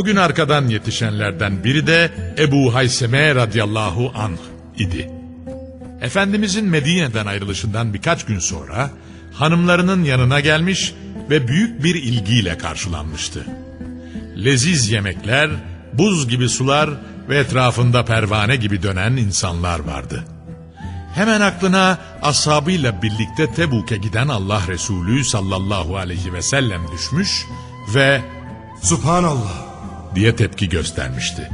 O gün arkadan yetişenlerden biri de Ebu Hayseme radıyallahu anh idi. Efendimizin Medine'den ayrılışından birkaç gün sonra hanımlarının yanına gelmiş ve büyük bir ilgiyle karşılanmıştı. Leziz yemekler, buz gibi sular ve etrafında pervane gibi dönen insanlar vardı. Hemen aklına ashabıyla birlikte Tebuk'e giden Allah Resulü sallallahu aleyhi ve sellem düşmüş ve Subhanallah. Diye tepki göstermişti.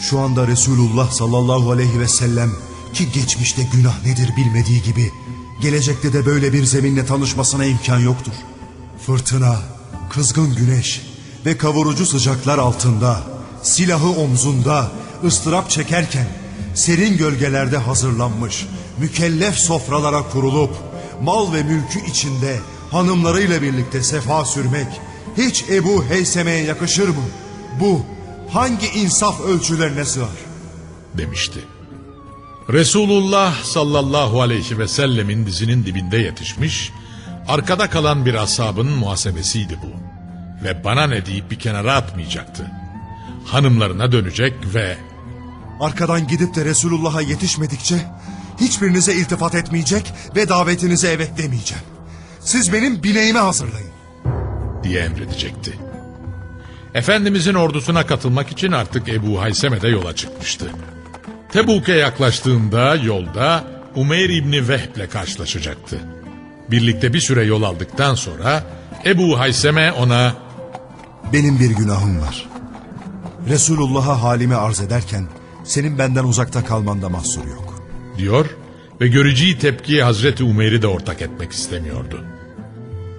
Şu anda Resulullah sallallahu aleyhi ve sellem ki geçmişte günah nedir bilmediği gibi gelecekte de böyle bir zeminle tanışmasına imkan yoktur. Fırtına, kızgın güneş ve kavurucu sıcaklar altında, silahı omzunda, ıstırap çekerken serin gölgelerde hazırlanmış, mükellef sofralara kurulup mal ve mülkü içinde hanımlarıyla birlikte sefa sürmek hiç Ebu Heyseme'ye yakışır mı? Bu hangi insaf ölçülerine sığar? demişti. Resulullah sallallahu aleyhi ve sellemin dizinin dibinde yetişmiş, arkada kalan bir ashabın muhasebesiydi bu. Ve bana ne deyip bir kenara atmayacaktı. Hanımlarına dönecek ve Arkadan gidip de Resulullah'a yetişmedikçe hiçbirinize iltifat etmeyecek ve davetinize evet demeyeceğim. Siz benim bileğimi hazırlayın. diye emredecekti. Efendimizin ordusuna katılmak için artık Ebu Hayseme de yola çıkmıştı. Tebuk'e yaklaştığında yolda Umeyr İbni Vehb'le karşılaşacaktı. Birlikte bir süre yol aldıktan sonra Ebu Hayseme ona Benim bir günahım var. Resulullah'a halimi arz ederken senin benden uzakta kalmanda mahsur yok. diyor ve göreceği tepkiye Hazreti Umeyr'i de ortak etmek istemiyordu.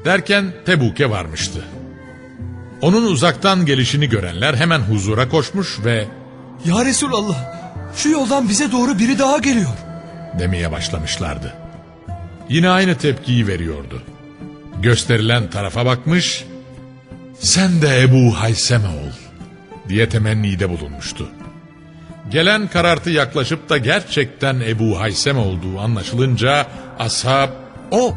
Derken Tebuk'e varmıştı. Onun uzaktan gelişini görenler hemen huzura koşmuş ve Ya Resulallah şu yoldan bize doğru biri daha geliyor. demeye başlamışlardı. Yine aynı tepkiyi veriyordu. Gösterilen tarafa bakmış, sen de Ebu Hayseme ol diye temennide bulunmuştu. Gelen karartı yaklaşıp da gerçekten Ebu Hayseme olduğu anlaşılınca ashab O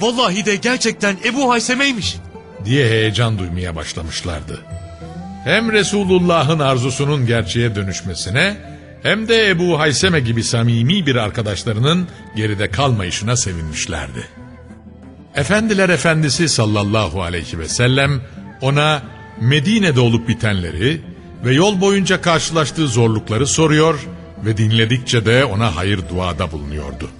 vallahi de gerçekten Ebu Hayseme'ymiş. Diye heyecan duymaya başlamışlardı. Hem Resulullah'ın arzusunun gerçeğe dönüşmesine hem de Ebu Hayseme gibi samimi bir arkadaşlarının geride kalmayışına sevinmişlerdi. Efendiler Efendisi sallallahu aleyhi ve sellem ona Medine'de olup bitenleri ve yol boyunca karşılaştığı zorlukları soruyor ve dinledikçe de ona hayır duada bulunuyordu.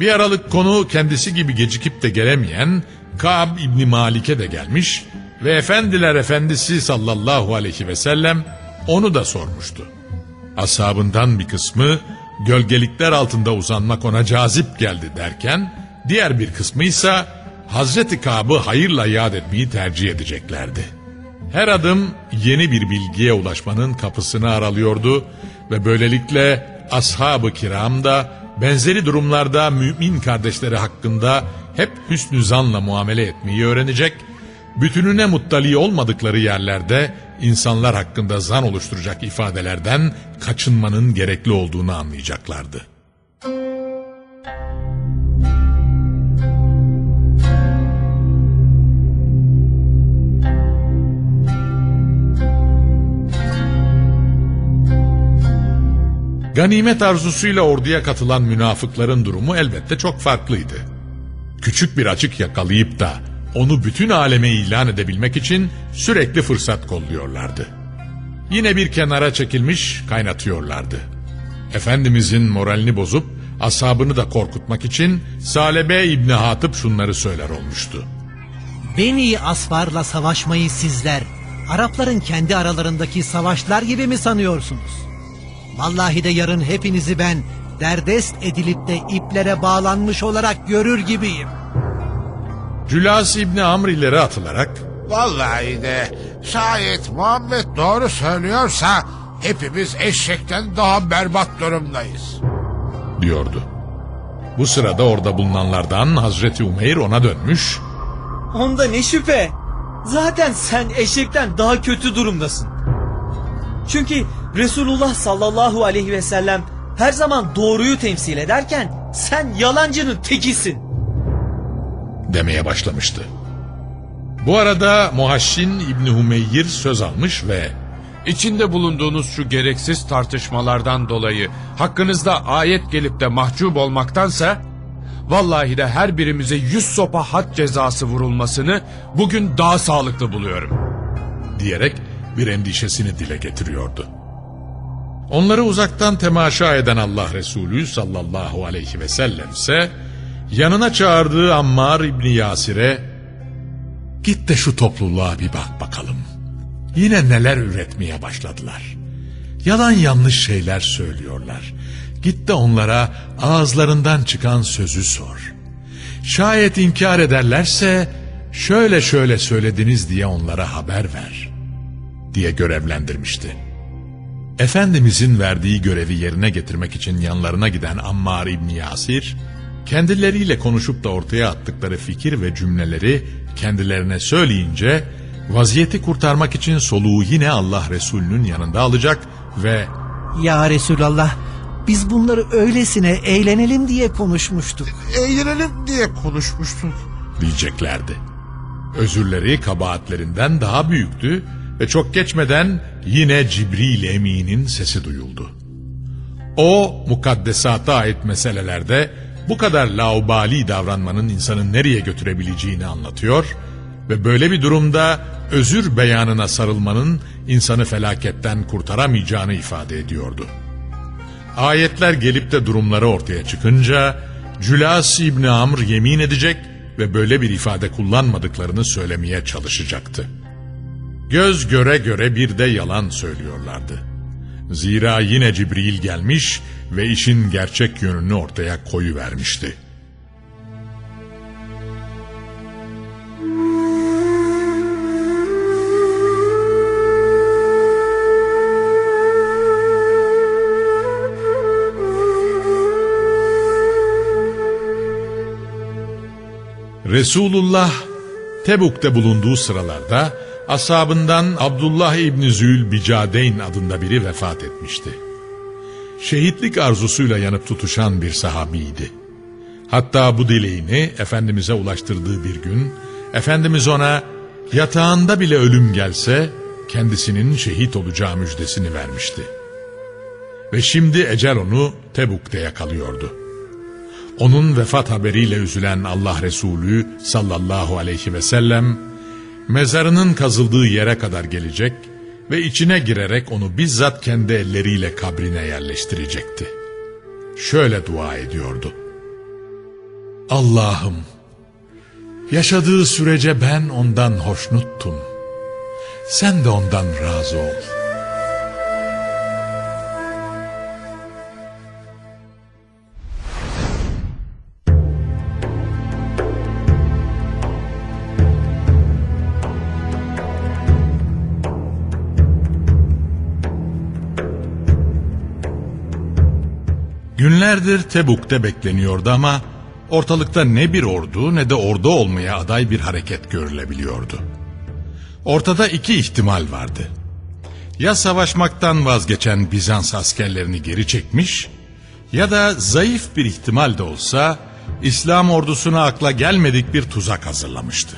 Bir aralık konu kendisi gibi gecikip de gelemeyen Ka'b İbni Malik'e de gelmiş ve Efendiler Efendisi sallallahu aleyhi ve sellem onu da sormuştu. Ashabından bir kısmı gölgelikler altında uzanmak ona cazip geldi derken diğer bir kısmı ise Hazreti Ka'b'ı hayırla yad etmeyi tercih edeceklerdi. Her adım yeni bir bilgiye ulaşmanın kapısını aralıyordu ve böylelikle ashab-ı kiram da benzeri durumlarda mümin kardeşleri hakkında hep hüsnü zanla muamele etmeyi öğrenecek bütününe muttali olmadıkları yerlerde insanlar hakkında zan oluşturacak ifadelerden kaçınmanın gerekli olduğunu anlayacaklardı. Ganimet arzusuyla orduya katılan münafıkların durumu elbette çok farklıydı. Küçük bir açık yakalayıp da onu bütün aleme ilan edebilmek için sürekli fırsat kolluyorlardı. Yine bir kenara çekilmiş kaynatıyorlardı. Efendimizin moralini bozup asabını da korkutmak için Salebe İbni Hatip şunları söyler olmuştu. Beni Asfar'la savaşmayı sizler Arapların kendi aralarındaki savaşlar gibi mi sanıyorsunuz? Vallahi de yarın hepinizi ben derdest edilip de iplere bağlanmış olarak görür gibiyim. Cülas İbni Amr ileri atılarak Vallahi de şayet Muhammed doğru söylüyorsa hepimiz eşekten daha berbat durumdayız. diyordu. Bu sırada orada bulunanlardan Hazreti Umeyr ona dönmüş Onda ne şüphe. Zaten sen eşekten daha kötü durumdasın. Çünkü Resulullah sallallahu aleyhi ve sellem her zaman doğruyu temsil ederken sen yalancının tekisin. demeye başlamıştı. Bu arada Muhaşşin İbni Humeyr söz almış ve İçinde bulunduğunuz şu gereksiz tartışmalardan dolayı hakkınızda ayet gelip de mahcup olmaktansa vallahi de her birimize yüz sopa had cezası vurulmasını bugün daha sağlıklı buluyorum. diyerek bir endişesini dile getiriyordu. Onları uzaktan temaşa eden Allah Resulü sallallahu aleyhi ve sellem ise yanına çağırdığı Ammar İbni Yasir'e git de şu topluluğa bir bak bakalım. Yine neler üretmeye başladılar. Yalan yanlış şeyler söylüyorlar. Git de onlara ağızlarından çıkan sözü sor. Şayet inkar ederlerse şöyle şöyle söylediniz diye onlara haber ver diye görevlendirmişti. Efendimizin verdiği görevi yerine getirmek için yanlarına giden Ammar İbni Yasir, kendileriyle konuşup da ortaya attıkları fikir ve cümleleri kendilerine söyleyince, vaziyeti kurtarmak için soluğu yine Allah Resulü'nün yanında alacak ve Ya Resulallah biz bunları öylesine eğlenelim diye konuşmuştuk. Eğlenelim diye konuşmuştuk. diyeceklerdi. Özürleri kabahatlerinden daha büyüktü ve çok geçmeden yine Cibril Emin'in sesi duyuldu. O mukaddesata ait meselelerde bu kadar laubali davranmanın insanı nereye götürebileceğini anlatıyor ve böyle bir durumda özür beyanına sarılmanın insanı felaketten kurtaramayacağını ifade ediyordu. Ayetler gelip de durumları ortaya çıkınca Cülas İbni Amr yemin edecek ve böyle bir ifade kullanmadıklarını söylemeye çalışacaktı. Göz göre göre bir de yalan söylüyorlardı. Zira yine Cibril gelmiş ve işin gerçek yönünü ortaya koyu vermişti. Resulullah Tebuk'te bulunduğu sıralarda asabından Abdullah İbni Zül Bicadeyn adında biri vefat etmişti. Şehitlik arzusuyla yanıp tutuşan bir sahabiydi. Hatta bu dileğini Efendimiz'e ulaştırdığı bir gün Efendimiz ona yatağında bile ölüm gelse kendisinin şehit olacağı müjdesini vermişti. Ve şimdi ecel onu Tebuk'te yakalıyordu. Onun vefat haberiyle üzülen Allah Resulü sallallahu aleyhi ve sellem mezarının kazıldığı yere kadar gelecek ve içine girerek onu bizzat kendi elleriyle kabrine yerleştirecekti. Şöyle dua ediyordu. Allah'ım yaşadığı sürece ben ondan hoşnuttum. Sen de ondan razı ol. Günlerdir Tebuk'te bekleniyordu ama ortalıkta ne bir ordu ne de ordu olmaya aday bir hareket görülebiliyordu. Ortada iki ihtimal vardı. Ya savaşmaktan vazgeçen Bizans askerlerini geri çekmiş ya da zayıf bir ihtimal de olsa İslam ordusuna akla gelmedik bir tuzak hazırlamıştı.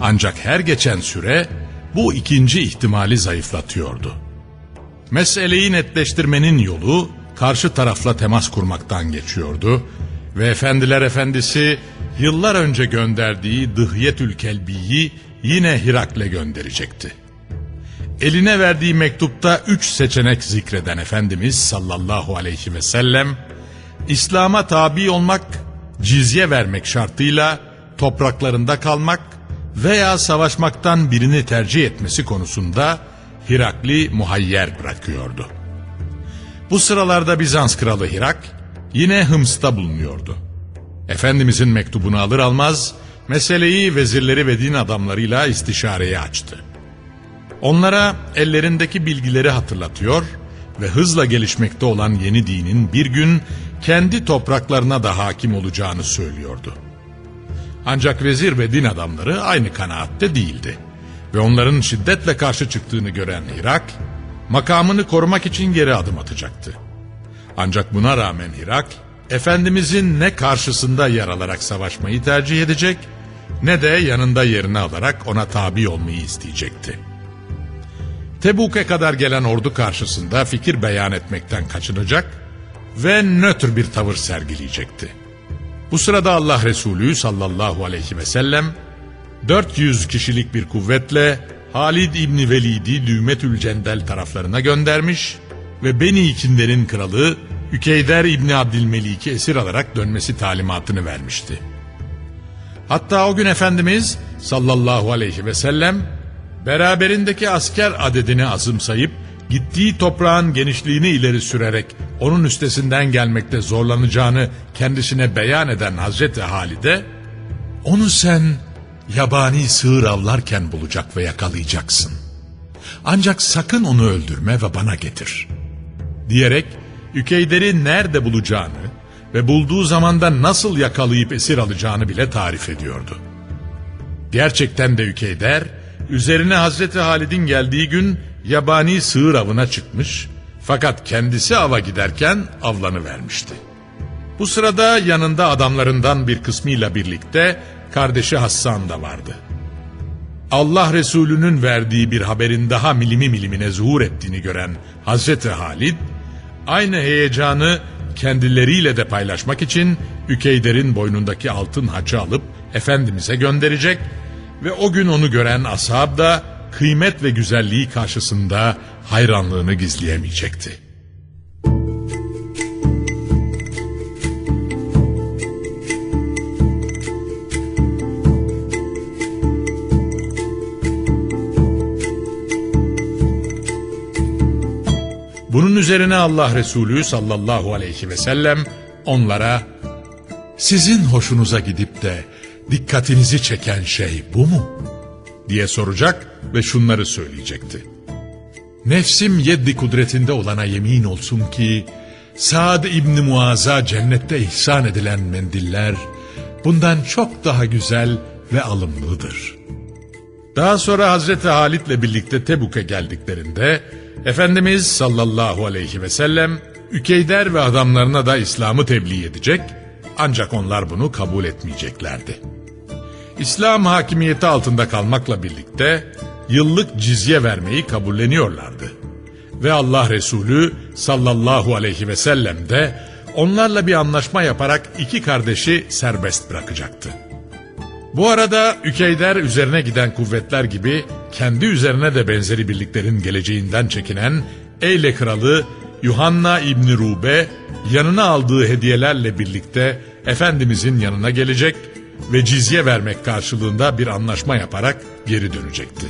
Ancak her geçen süre bu ikinci ihtimali zayıflatıyordu. Meseleyi netleştirmenin yolu karşı tarafla temas kurmaktan geçiyordu ve efendiler efendisi yıllar önce gönderdiği Dıhyetül Kelbi'yi yine Hirakle gönderecekti. Eline verdiği mektupta üç seçenek zikreden Efendimiz sallallahu aleyhi ve sellem, İslam'a tabi olmak, cizye vermek şartıyla topraklarında kalmak veya savaşmaktan birini tercih etmesi konusunda Hirakli muhayyer bırakıyordu. Bu sıralarda Bizans kralı Hirak yine Hıms'ta bulunuyordu. Efendimizin mektubunu alır almaz meseleyi vezirleri ve din adamlarıyla istişareye açtı. Onlara ellerindeki bilgileri hatırlatıyor ve hızla gelişmekte olan yeni dinin bir gün kendi topraklarına da hakim olacağını söylüyordu. Ancak vezir ve din adamları aynı kanaatte değildi ve onların şiddetle karşı çıktığını gören Irak, makamını korumak için geri adım atacaktı. Ancak buna rağmen Irak, Efendimizin ne karşısında yer alarak savaşmayı tercih edecek, ne de yanında yerini alarak ona tabi olmayı isteyecekti. Tebuk'e kadar gelen ordu karşısında fikir beyan etmekten kaçınacak ve nötr bir tavır sergileyecekti. Bu sırada Allah Resulü sallallahu aleyhi ve sellem 400 kişilik bir kuvvetle Halid İbni Velid'i Düğmetül Cendel taraflarına göndermiş ve Beni İkinder'in kralı Ükeyder İbni Abdülmelik'i esir alarak dönmesi talimatını vermişti. Hatta o gün Efendimiz sallallahu aleyhi ve sellem beraberindeki asker adedini azımsayıp gittiği toprağın genişliğini ileri sürerek onun üstesinden gelmekte zorlanacağını kendisine beyan eden Hazreti Halide onu sen yabani sığır avlarken bulacak ve yakalayacaksın. Ancak sakın onu öldürme ve bana getir. Diyerek Ükeyder'i nerede bulacağını ve bulduğu zamanda nasıl yakalayıp esir alacağını bile tarif ediyordu. Gerçekten de Ükeyder üzerine Hazreti Halid'in geldiği gün yabani sığır avına çıkmış fakat kendisi ava giderken avlanı vermişti. Bu sırada yanında adamlarından bir kısmıyla birlikte kardeşi Hassan da vardı. Allah Resulü'nün verdiği bir haberin daha milimi milimine zuhur ettiğini gören Hazreti Halid, aynı heyecanı kendileriyle de paylaşmak için Ükeyder'in boynundaki altın haçı alıp Efendimiz'e gönderecek ve o gün onu gören ashab da kıymet ve güzelliği karşısında hayranlığını gizleyemeyecekti. Bunun üzerine Allah Resulü sallallahu aleyhi ve sellem onlara sizin hoşunuza gidip de dikkatinizi çeken şey bu mu? diye soracak ve şunları söyleyecekti. Nefsim yeddi kudretinde olana yemin olsun ki Saad İbni Muaz'a cennette ihsan edilen mendiller bundan çok daha güzel ve alımlıdır. Daha sonra Hazreti Halit'le birlikte Tebuk'e geldiklerinde Efendimiz sallallahu aleyhi ve sellem Ükeyder ve adamlarına da İslam'ı tebliğ edecek ancak onlar bunu kabul etmeyeceklerdi. İslam hakimiyeti altında kalmakla birlikte yıllık cizye vermeyi kabulleniyorlardı. Ve Allah Resulü sallallahu aleyhi ve sellem de onlarla bir anlaşma yaparak iki kardeşi serbest bırakacaktı. Bu arada Ükeyder üzerine giden kuvvetler gibi kendi üzerine de benzeri birliklerin geleceğinden çekinen Eyle kralı Yuhanna İbni Rube yanına aldığı hediyelerle birlikte Efendimizin yanına gelecek ve cizye vermek karşılığında bir anlaşma yaparak geri dönecekti.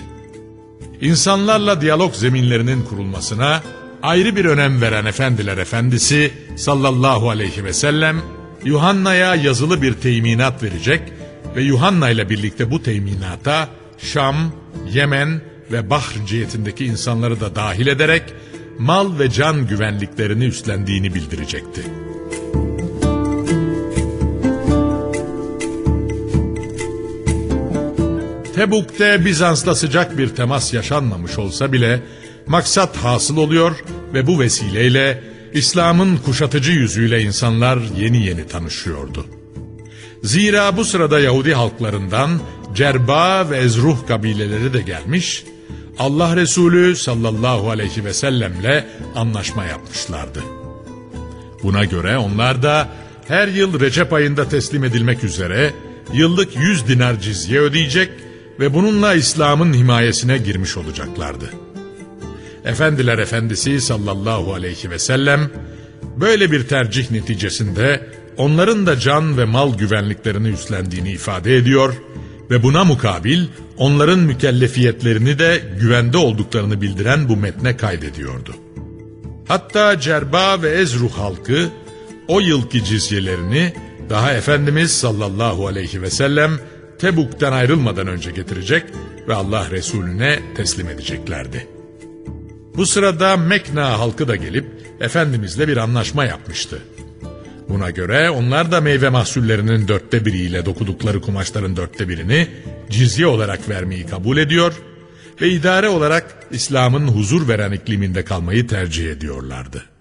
İnsanlarla diyalog zeminlerinin kurulmasına ayrı bir önem veren Efendiler Efendisi sallallahu aleyhi ve sellem Yuhanna'ya yazılı bir teminat verecek ve Yuhanna ile birlikte bu teminata Şam, Yemen ve Bahr cihetindeki insanları da dahil ederek mal ve can güvenliklerini üstlendiğini bildirecekti. Tebuk'te Bizans'la sıcak bir temas yaşanmamış olsa bile maksat hasıl oluyor ve bu vesileyle İslam'ın kuşatıcı yüzüyle insanlar yeni yeni tanışıyordu. Zira bu sırada Yahudi halklarından Cerba ve Ezruh kabileleri de gelmiş, Allah Resulü sallallahu aleyhi ve sellemle anlaşma yapmışlardı. Buna göre onlar da her yıl Recep ayında teslim edilmek üzere yıllık 100 dinar cizye ödeyecek ve bununla İslam'ın himayesine girmiş olacaklardı. Efendiler Efendisi sallallahu aleyhi ve sellem böyle bir tercih neticesinde onların da can ve mal güvenliklerini üstlendiğini ifade ediyor ve buna mukabil onların mükellefiyetlerini de güvende olduklarını bildiren bu metne kaydediyordu. Hatta Cerba ve Ezruh halkı o yılki cizyelerini daha Efendimiz sallallahu aleyhi ve sellem Tebuk'tan ayrılmadan önce getirecek ve Allah Resulüne teslim edeceklerdi. Bu sırada Mekna halkı da gelip Efendimizle bir anlaşma yapmıştı. Buna göre onlar da meyve mahsullerinin dörtte biriyle dokudukları kumaşların dörtte birini cizye olarak vermeyi kabul ediyor ve idare olarak İslam'ın huzur veren ikliminde kalmayı tercih ediyorlardı.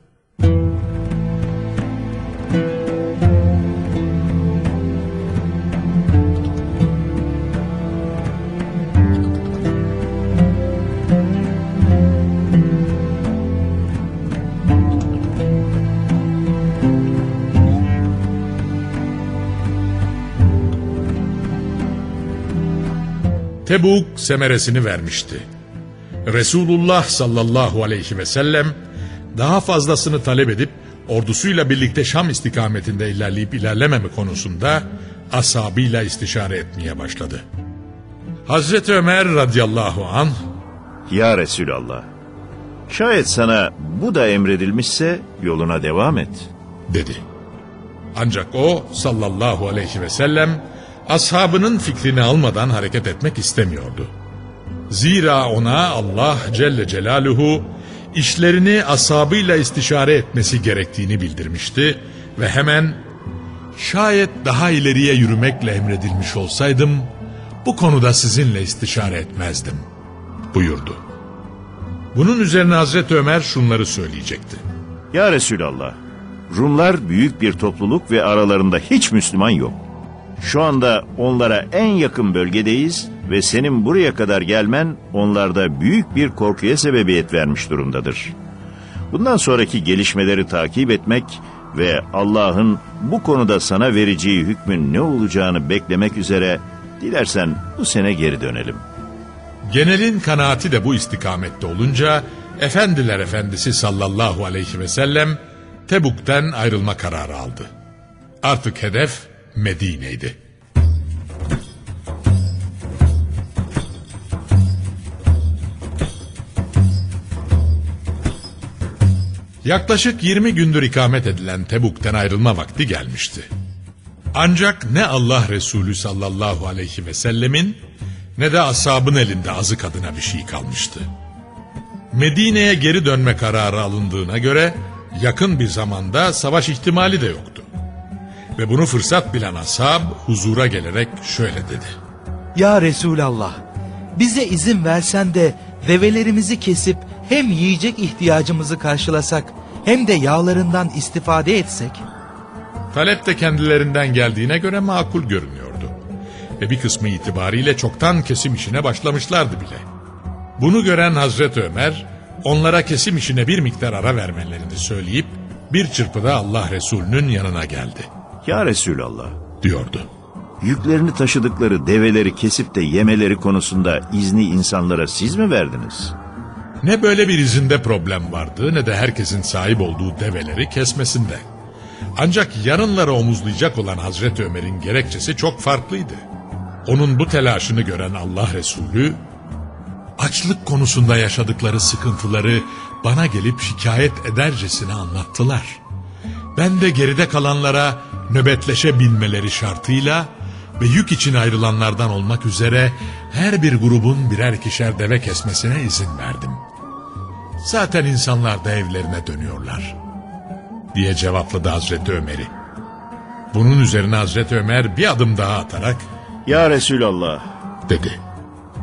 Tebuk semeresini vermişti. Resulullah sallallahu aleyhi ve sellem daha fazlasını talep edip ordusuyla birlikte Şam istikametinde ilerleyip ilerlememe konusunda asabıyla istişare etmeye başladı. Hazreti Ömer radıyallahu an Ya Resulallah, şayet sana bu da emredilmişse yoluna devam et. dedi. Ancak o sallallahu aleyhi ve sellem ashabının fikrini almadan hareket etmek istemiyordu. Zira ona Allah Celle Celaluhu işlerini ashabıyla istişare etmesi gerektiğini bildirmişti ve hemen şayet daha ileriye yürümekle emredilmiş olsaydım bu konuda sizinle istişare etmezdim buyurdu. Bunun üzerine Hazreti Ömer şunları söyleyecekti. Ya Resulallah, Rumlar büyük bir topluluk ve aralarında hiç Müslüman yok. Şu anda onlara en yakın bölgedeyiz ve senin buraya kadar gelmen onlarda büyük bir korkuya sebebiyet vermiş durumdadır. Bundan sonraki gelişmeleri takip etmek ve Allah'ın bu konuda sana vereceği hükmün ne olacağını beklemek üzere dilersen bu sene geri dönelim. Genelin kanaati de bu istikamette olunca Efendiler Efendisi sallallahu aleyhi ve sellem Tebuk'ten ayrılma kararı aldı. Artık hedef Medine'ydi. Yaklaşık 20 gündür ikamet edilen Tebuk'ten ayrılma vakti gelmişti. Ancak ne Allah Resulü sallallahu aleyhi ve sellemin ne de ashabın elinde azık adına bir şey kalmıştı. Medine'ye geri dönme kararı alındığına göre yakın bir zamanda savaş ihtimali de yoktu. Ve bunu fırsat bilen ashab huzura gelerek şöyle dedi. Ya Resulallah, bize izin versen de develerimizi kesip hem yiyecek ihtiyacımızı karşılasak hem de yağlarından istifade etsek. Talep de kendilerinden geldiğine göre makul görünüyordu. Ve bir kısmı itibariyle çoktan kesim işine başlamışlardı bile. Bunu gören Hazreti Ömer onlara kesim işine bir miktar ara vermelerini söyleyip bir çırpıda Allah Resulü'nün yanına geldi Ya Resulallah, diyordu. yüklerini taşıdıkları develeri kesip de yemeleri konusunda izni insanlara siz mi verdiniz? Ne böyle bir izinde problem vardı ne de herkesin sahip olduğu develeri kesmesinde. Ancak yarınları omuzlayacak olan Hazreti Ömer'in gerekçesi çok farklıydı. Onun bu telaşını gören Allah Resulü, açlık konusunda yaşadıkları sıkıntıları bana gelip şikayet edercesine anlattılar. Ben de geride kalanlara nöbetleşebilmeleri şartıyla ve yük için ayrılanlardan olmak üzere her bir grubun birer ikişer deve kesmesine izin verdim. Zaten insanlar da evlerine dönüyorlar. Diye cevapladı Hazreti Ömer'i. Bunun üzerine Hazreti Ömer bir adım daha atarak Ya Resulallah, dedi.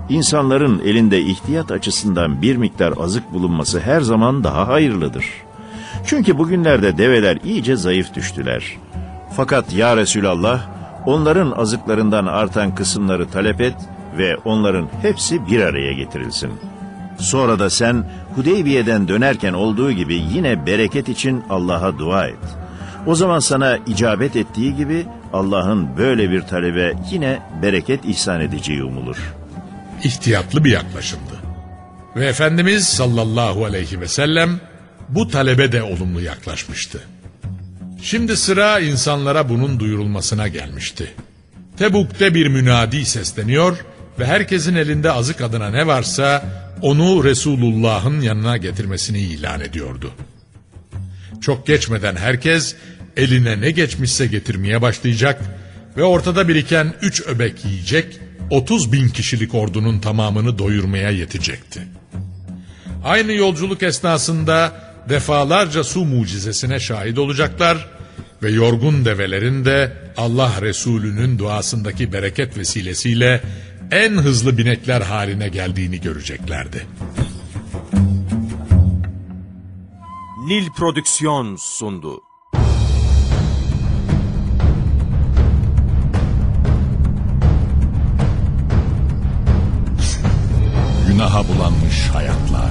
İnsanların elinde ihtiyat açısından bir miktar azık bulunması her zaman daha hayırlıdır. Çünkü bugünlerde develer iyice zayıf düştüler. Fakat ya Resulallah onların azıklarından artan kısımları talep et ve onların hepsi bir araya getirilsin. Sonra da sen Hudeybiye'den dönerken olduğu gibi yine bereket için Allah'a dua et. O zaman sana icabet ettiği gibi Allah'ın böyle bir talebe yine bereket ihsan edeceği umulur. İhtiyatlı bir yaklaşımdı. Ve Efendimiz sallallahu aleyhi ve sellem bu talebe de olumlu yaklaşmıştı. Şimdi sıra insanlara bunun duyurulmasına gelmişti. Tebuk'te bir münadi sesleniyor ve herkesin elinde azık adına ne varsa onu Resulullah'ın yanına getirmesini ilan ediyordu. Çok geçmeden herkes eline ne geçmişse getirmeye başlayacak ve ortada biriken üç öbek yiyecek 30 bin kişilik ordunun tamamını doyurmaya yetecekti. Aynı yolculuk esnasında defalarca su mucizesine şahit olacaklar ve yorgun develerin de Allah Resulü'nün duasındaki bereket vesilesiyle en hızlı binekler haline geldiğini göreceklerdi. Nil Prodüksiyon sundu. Günaha bulanmış hayatlar,